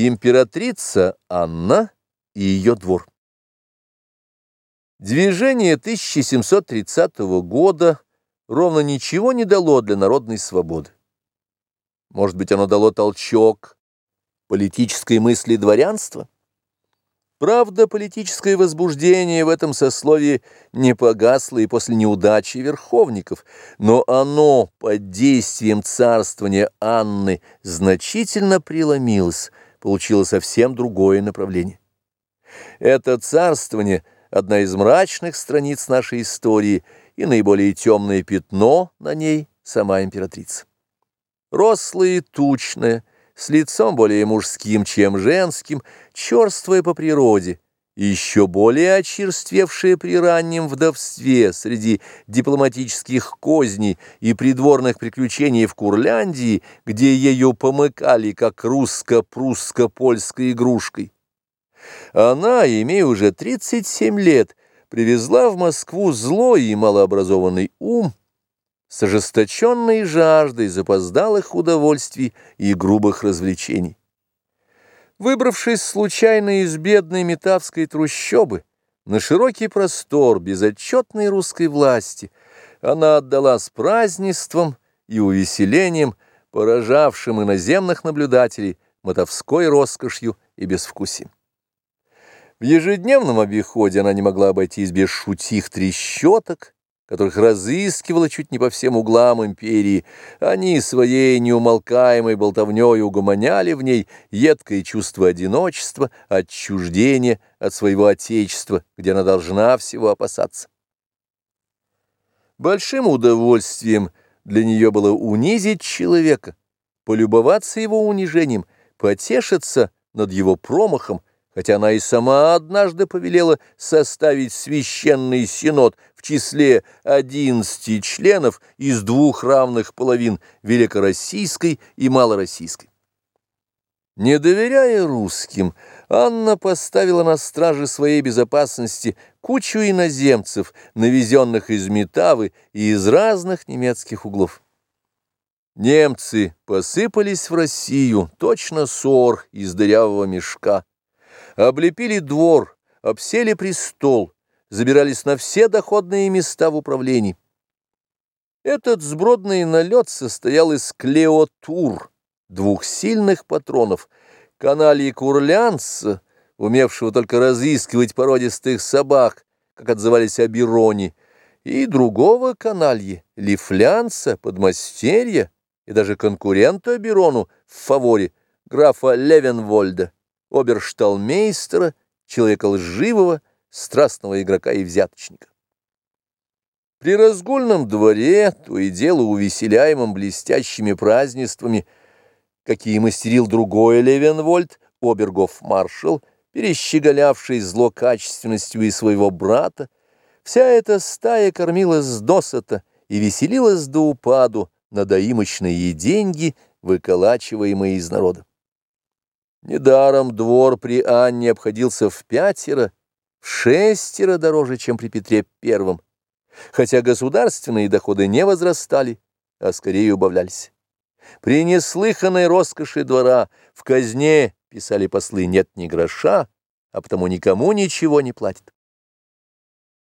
Императрица Анна и ее двор. Движение 1730 года ровно ничего не дало для народной свободы. Может быть, оно дало толчок политической мысли дворянства? Правда, политическое возбуждение в этом сословии не погасло и после неудачи верховников, но оно под действием царствования Анны значительно преломилось – получило совсем другое направление. Это царствование – одна из мрачных страниц нашей истории и наиболее темное пятно на ней – сама императрица. Рослая и тучная, с лицом более мужским, чем женским, черствая по природе – еще более очерствевшая при раннем вдовстве среди дипломатических козней и придворных приключений в Курляндии, где ее помыкали как русско-прусско-польской игрушкой. Она, имея уже 37 лет, привезла в Москву злой и малообразованный ум с ожесточенной жаждой запоздалых удовольствий и грубых развлечений. Выбравшись случайно из бедной метавской трущобы на широкий простор безотчетной русской власти, она отдалась празднеством и увеселением, поражавшим иноземных наблюдателей мотовской роскошью и безвкусием. В ежедневном обиходе она не могла обойтись без шутих трещоток, которых разыскивала чуть не по всем углам империи, они своей неумолкаемой болтовней угомоняли в ней едкое чувство одиночества, отчуждения от своего отечества, где она должна всего опасаться. Большим удовольствием для нее было унизить человека, полюбоваться его унижением, потешиться над его промахом, хотя она и сама однажды повелела составить священный синод в числе одиннадцати членов из двух равных половин великороссийской и малороссийской. Не доверяя русским, Анна поставила на страже своей безопасности кучу иноземцев, навезенных из Метавы и из разных немецких углов. Немцы посыпались в Россию, точно сор из дырявого мешка, облепили двор, обсели престол, забирались на все доходные места в управлении. Этот сбродный налет состоял из клеотур, двух сильных патронов, каналии курлянца, умевшего только разыскивать породистых собак, как отзывались о Бироне, и другого каналье, лифлянца, подмастерья и даже конкурента Бирону в фаворе, графа Левенвольда обершталмейстера, человека лживого, страстного игрока и взяточника. При разгульном дворе, то и дело увеселяемым блестящими празднествами, какие мастерил другой Левенвольд, обергов-маршал, перещеголявший злокачественностью и своего брата, вся эта стая кормилась досыта и веселилась до упаду на доимочные деньги, выколачиваемые из народа. Недаром двор при Анне обходился в пятеро, в шестеро дороже, чем при Петре Первом, хотя государственные доходы не возрастали, а скорее убавлялись. При неслыханной роскоши двора в казне, писали послы, нет ни гроша, а потому никому ничего не платит.